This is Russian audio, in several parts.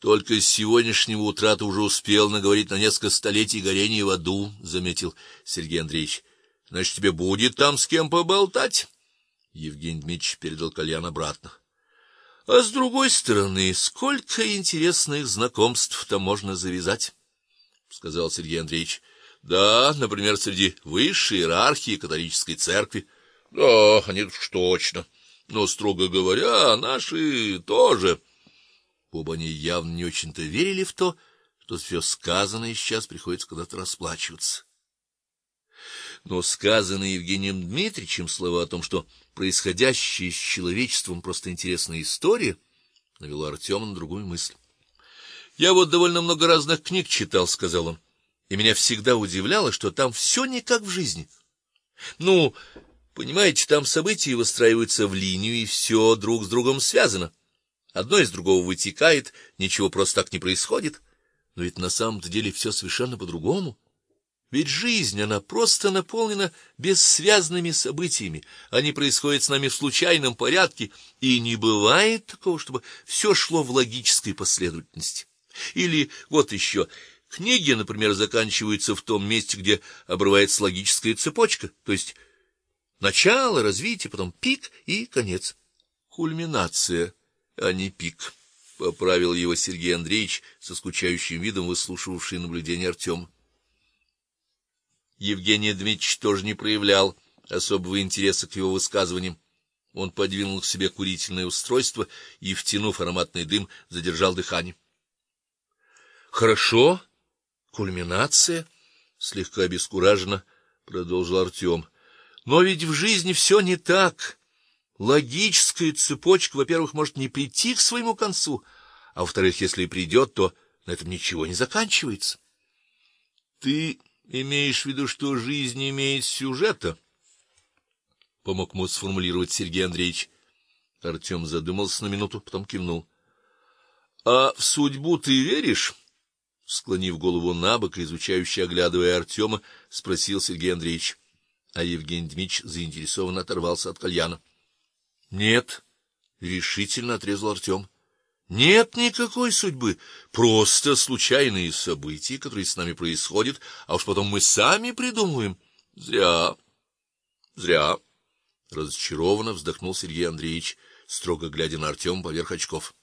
Только с сегодняшнего утра ты уже успел наговорить на несколько столетий горения в аду, заметил Сергей Андреевич. Значит, тебе будет там с кем поболтать. Евгений Дмитриевич передал кальян обратно. А с другой стороны, сколько интересных знакомств там можно завязать, сказал Сергей Андреевич. Да, например, среди высшей иерархии католической церкви. Да, они уж точно. Но строго говоря, наши тоже. Оба они явно не очень-то верили в то, что все сказанное сейчас приходится когда-то расплачиваться. Но сказанные Евгением Дмитриевичем слова о том, что происходящее с человечеством просто интересная история, навело Артема на другую мысль. Я вот довольно много разных книг читал, сказал он. И меня всегда удивляло, что там все не как в жизни. Ну, понимаете, там события выстраиваются в линию, и все друг с другом связано. Одно из другого вытекает, ничего просто так не происходит. Но ведь на самом-то деле все совершенно по-другому. Ведь жизнь, она просто наполнена бессвязными событиями. Они происходят с нами в случайном порядке, и не бывает такого, чтобы все шло в логической последовательности. Или вот еще книги, например, заканчиваются в том месте, где обрывается логическая цепочка, то есть начало, развитие, потом пик и конец. Кульминация, а не пик, поправил его Сергей Андреевич со скучающим видом выслушивавший наблюдения Артема. Евгений Дмитриевич тоже не проявлял особого интереса к его высказываниям. Он подвинул к себе курительное устройство и, втянув ароматный дым, задержал дыхание. Хорошо, кульминация, слегка обескураженно продолжил Артем. Но ведь в жизни все не так. Логическая цепочка, во-первых, может не прийти к своему концу, а во-вторых, если и придет, то на этом ничего не заканчивается. Ты Имеешь в виду, что жизнь имеет сюжета? Помог ему сформулировать Сергей Андреевич. Артем задумался на минуту, потом кивнул. А в судьбу ты веришь? Склонив голову набок изучающе оглядывая Артема, спросил Сергей Андреевич. А Евгений Дмитрич заинтересованно оторвался от кальяна. Нет, решительно отрезал Артем. Нет никакой судьбы, просто случайные события, которые с нами происходят, а уж потом мы сами придумываем. Зря. Зря. Разочарованно вздохнул Сергей Андреевич, строго глядя на Артема поверх очков.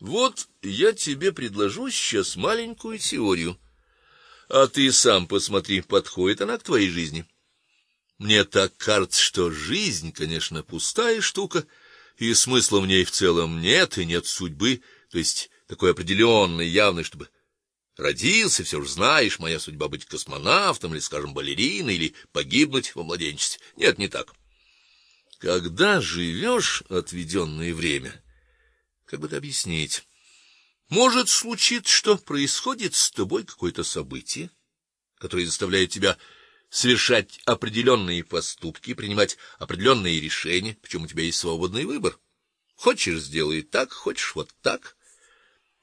Вот я тебе предложу сейчас маленькую теорию. А ты сам посмотри, подходит она к твоей жизни. Мне так кажется, что жизнь, конечно, пустая штука и смысла в ней в целом нет, и нет судьбы, то есть такой определенной, явной, чтобы родился, все же знаешь, моя судьба быть космонавтом или, скажем, балериной или погибнуть во младенчестве. Нет, не так. Когда живешь отведенное время, как бы это объяснить? Может случиться, что происходит с тобой какое-то событие, которое заставляет тебя совершать определенные поступки, принимать определенные решения, причем у тебя есть свободный выбор. Хочешь сделай так, хочешь вот так.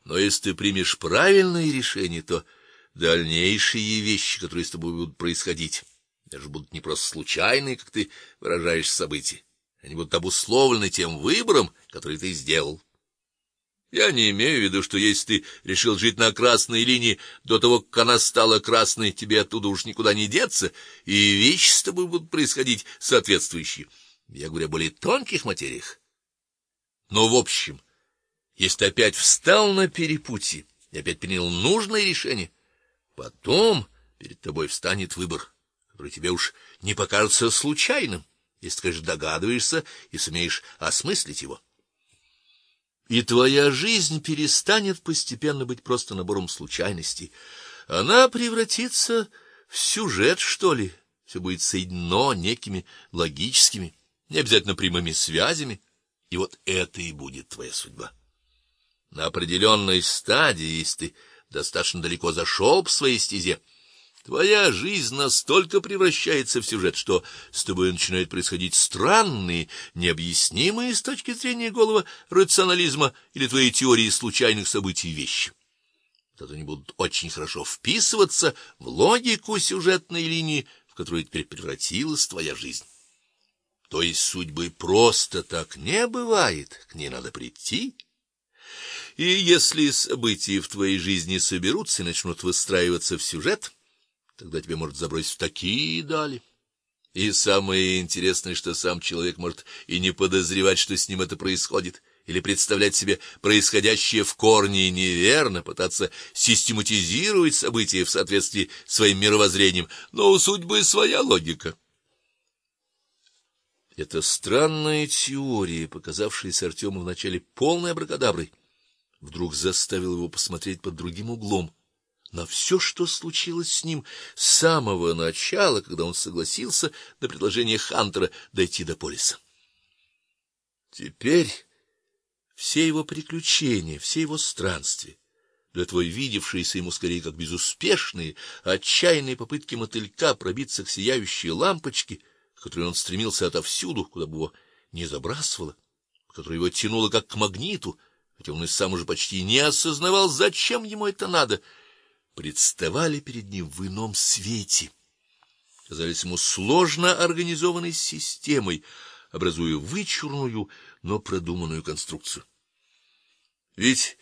Но если ты примешь правильные решения, то дальнейшие вещи, которые с тобой будут происходить, даже будут не просто случайные, как ты выражаешь события, они будут обусловлены тем выбором, который ты сделал. Я не имею в виду, что если ты решил жить на красной линии до того, как она стала красной, тебе оттуда уж никуда не деться, и вещи с тобой будут происходить соответствующие. Я говорю о более тонких материях. Но в общем, если ты опять встал на перепутье и опять принял нужное решение, потом перед тобой встанет выбор, который тебе уж не покажется случайным, если, конечно, догадываешься и сумеешь осмыслить его. И твоя жизнь перестанет постепенно быть просто набором случайностей. Она превратится в сюжет, что ли. Все будет соединено некими логическими, не обязательно прямыми связями, и вот это и будет твоя судьба. На определенной стадии, если ты достаточно далеко зашел по своей стезе, Твоя жизнь настолько превращается в сюжет, что с тобой начинают происходить странные, необъяснимые с точки зрения голого рационализма или твоей теории случайных событий вещи. Тогда они будут очень хорошо вписываться в логику сюжетной линии, в которую теперь превратилась твоя жизнь. То есть судьбы просто так не бывает, к ней надо прийти. И если события в твоей жизни соберутся и начнут выстраиваться в сюжет, тогда тебе может забросить в такие дали. И самое интересное, что сам человек может и не подозревать, что с ним это происходит, или представлять себе происходящее в корне неверно, пытаться систематизировать события в соответствии с своим мировоззрением, но у судьбы своя логика. Эта странная теория, показавшаяся Артему вначале полной абракадаброй, вдруг заставила его посмотреть под другим углом на все, что случилось с ним с самого начала, когда он согласился на предложение Хантера дойти до полиса. Теперь все его приключения, все его странствия, до этого видевшиеся ему скорее как безуспешные, отчаянные попытки мотылька пробиться к сияющей лампочке, к которой он стремился отовсюду, куда бы его ни забрасывало, которая его тянула как к магниту, хотя он и сам уже почти не осознавал, зачем ему это надо — представали перед ним в ином свете. Казались ему сложно организованной системой, образуя вычурную, но продуманную конструкцию. Ведь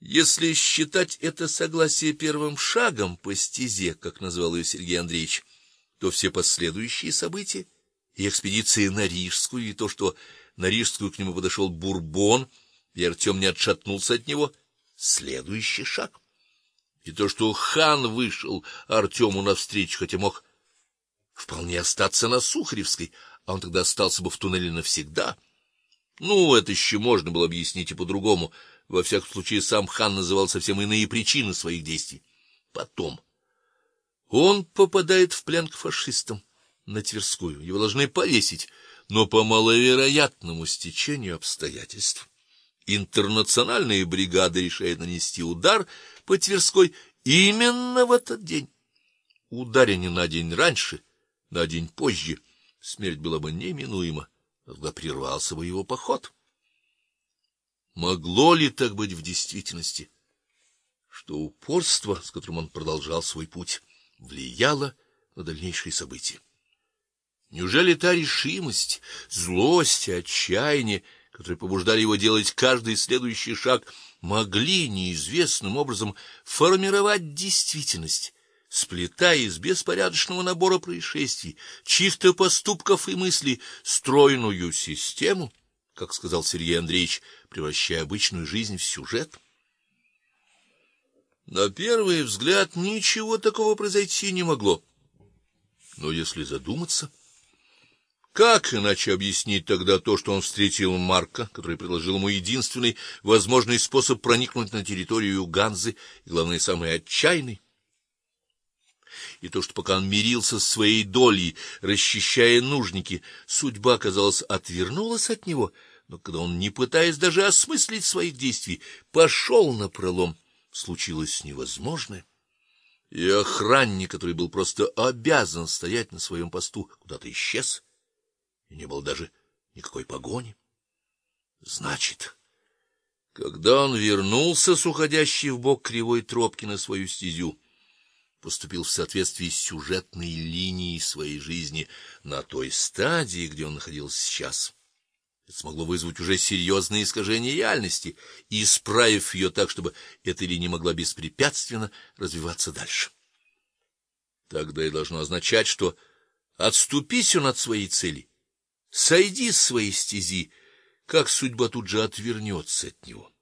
если считать это согласие первым шагом по стезе, как назвал ее Сергей Андреевич, то все последующие события, и экспедиция на Рижскую, и то, что на Рижскую к нему подошел Бурбон, и Артем не отшатнулся от него, следующий шаг. И то, что хан вышел Артему навстречу, хотя мог вполне остаться на Сухаревской, а он тогда остался бы в туннеле навсегда. Ну, это еще можно было объяснить и по-другому. Во всяком случае, сам хан называл совсем иные причины своих действий. Потом он попадает в плен к фашистам на Тверскую. Его должны повесить, но по маловероятному стечению обстоятельств интернациональные бригады решают нанести удар по Тверской именно в этот день. Ударя не на день раньше, на день позже, смерть была бы неминуема, тогда прервался бы его поход. Могло ли так быть в действительности, что упорство, с которым он продолжал свой путь, влияло на дальнейшие события? Неужели та решимость, злость, отчаяние которые побуждали его делать каждый следующий шаг, могли неизвестным образом формировать действительность, сплетая из беспорядочного набора происшествий, чьих-то поступков и мыслей стройную систему, как сказал Сергей Андреевич, превращая обычную жизнь в сюжет. На первый взгляд ничего такого произойти не могло. Но если задуматься, как иначе объяснить тогда то, что он встретил Марка, который предложил ему единственный возможный способ проникнуть на территорию Ганзы, и главное, самый отчаянный? И то, что пока он мирился с своей долей, расчищая нужники, судьба, казалось, отвернулась от него, но когда он, не пытаясь даже осмыслить своих действий, пошел на пролом, случилось невозможное. И охранник, который был просто обязан стоять на своем посту, куда-то исчез и не было даже никакой погони. Значит, когда он вернулся с уходящей в бок кривой тропки на свою стезю, поступил в соответствии с сюжетной линией своей жизни на той стадии, где он находился сейчас. Это смогло вызвать уже серьезные искажения реальности, исправив ее так, чтобы эта линия могла беспрепятственно развиваться дальше. Тогда и должно означать, что отступись он от своей цели, Сойди с своей стези, как судьба тут же отвернется от него.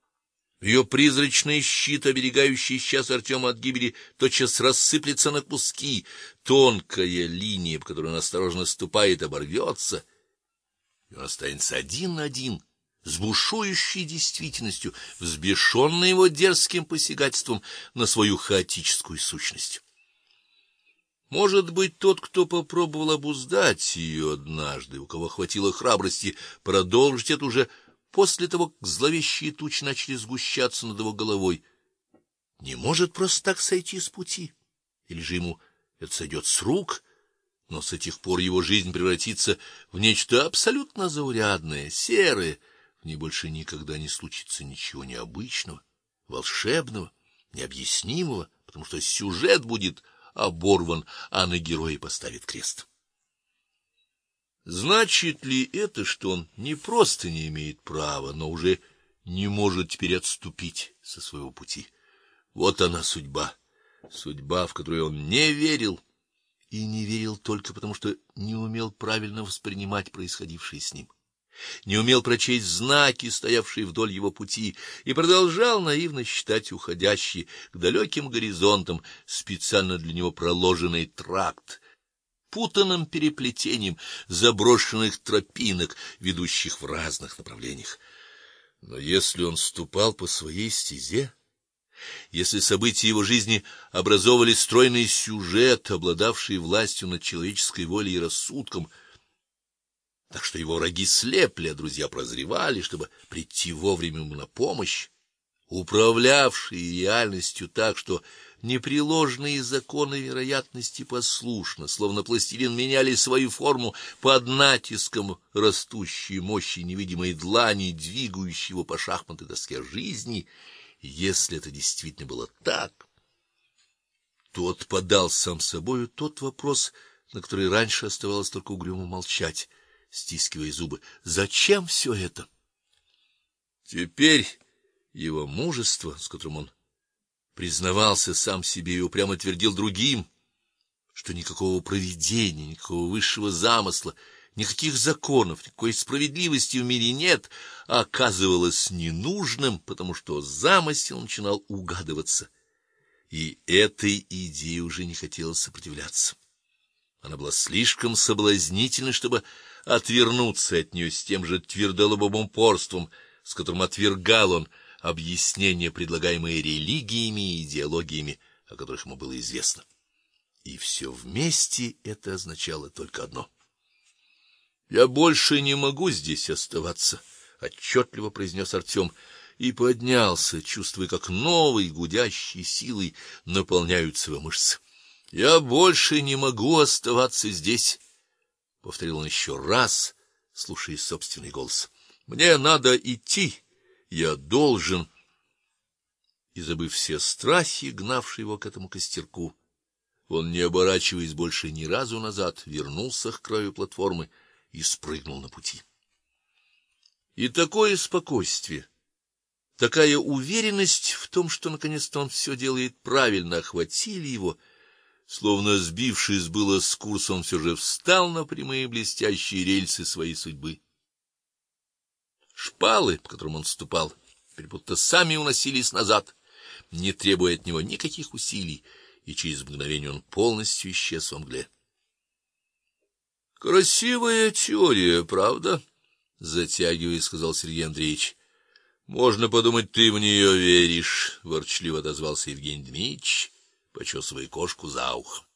Ее призрачный щит, оберегающий сейчас Артема от гибели, тотчас рассыплется на куски, тонкая линия, по которой он осторожно ступает, оборвется, и он останется один на один с бушующей действительностью, взбешенный его дерзким посягательством на свою хаотическую сущность. Может быть, тот, кто попробовал обуздать ее однажды, у кого хватило храбрости продолжить это уже после того, как зловещие тучи начали сгущаться над его головой, не может просто так сойти с пути. Или же ему это сойдет с рук, но с этих пор его жизнь превратится в нечто абсолютно заурядное, серое, в ней больше никогда не случится ничего необычного, волшебного, необъяснимого, потому что сюжет будет оборван, а на героя поставит крест. Значит ли это, что он не просто не имеет права, но уже не может теперь отступить со своего пути. Вот она судьба, судьба, в которую он не верил и не верил только потому, что не умел правильно воспринимать происходившее с ним. Не умел прочесть знаки, стоявшие вдоль его пути, и продолжал наивно считать уходящий к далеким горизонтам специально для него проложенный тракт, путанным переплетением заброшенных тропинок, ведущих в разных направлениях. Но если он ступал по своей стезе, если события его жизни образовывали стройный сюжет, обладавший властью над человеческой волей и рассудком, так что его враги слепли, а друзья прозревали, чтобы прийти вовремя ему на помощь, управлявшие реальностью так, что непреложные законы вероятности послушно, словно пластилин, меняли свою форму под натиском растущей мощи невидимой длани, двигающей его по шахматной доске жизни. Если это действительно было так, то отпадал сам собою тот вопрос, на который раньше оставалось только угрюмо молчать, стискивая зубы. Зачем все это? Теперь его мужество, с которым он признавался сам себе и упрямо твердил другим, что никакого провидения, никакого высшего замысла, никаких законов, никакой справедливости в мире нет, оказывалось ненужным, потому что замысел начинал угадываться. И этой идее уже не хотелось сопротивляться. Она была слишком соблазнительной, чтобы отвернуться от нее с тем же твердолобым упорством, с которым отвергал он объяснения, предлагаемые религиями и идеологиями, о которых ему было известно. И все вместе это означало только одно: я больше не могу здесь оставаться, отчетливо произнес Артем и поднялся, чувствуя, как новой гудящей силой наполняются его мышцы. Я больше не могу оставаться здесь, повторил он еще раз, слушая собственный голос. Мне надо идти. Я должен и забыв все страхи, гнавшие его к этому костерку, он, не оборачиваясь больше ни разу назад, вернулся к краю платформы и спрыгнул на пути. И такое спокойствие, такая уверенность в том, что наконец-то он все делает правильно, охватили его, словно сбившись было с курса, он все же встал на прямые блестящие рельсы своей судьбы. Шпалы, по которым он ступал, теперь будто сами уносились назад, не требуя от него никаких усилий, и через мгновение он полностью исчез в мгле. Красивая теория, правда? затягивая, сказал Сергей Андреевич. Можно подумать, ты в нее веришь, ворчливо отозвался Евгений Дмитрич, почесывая кошку за ухом.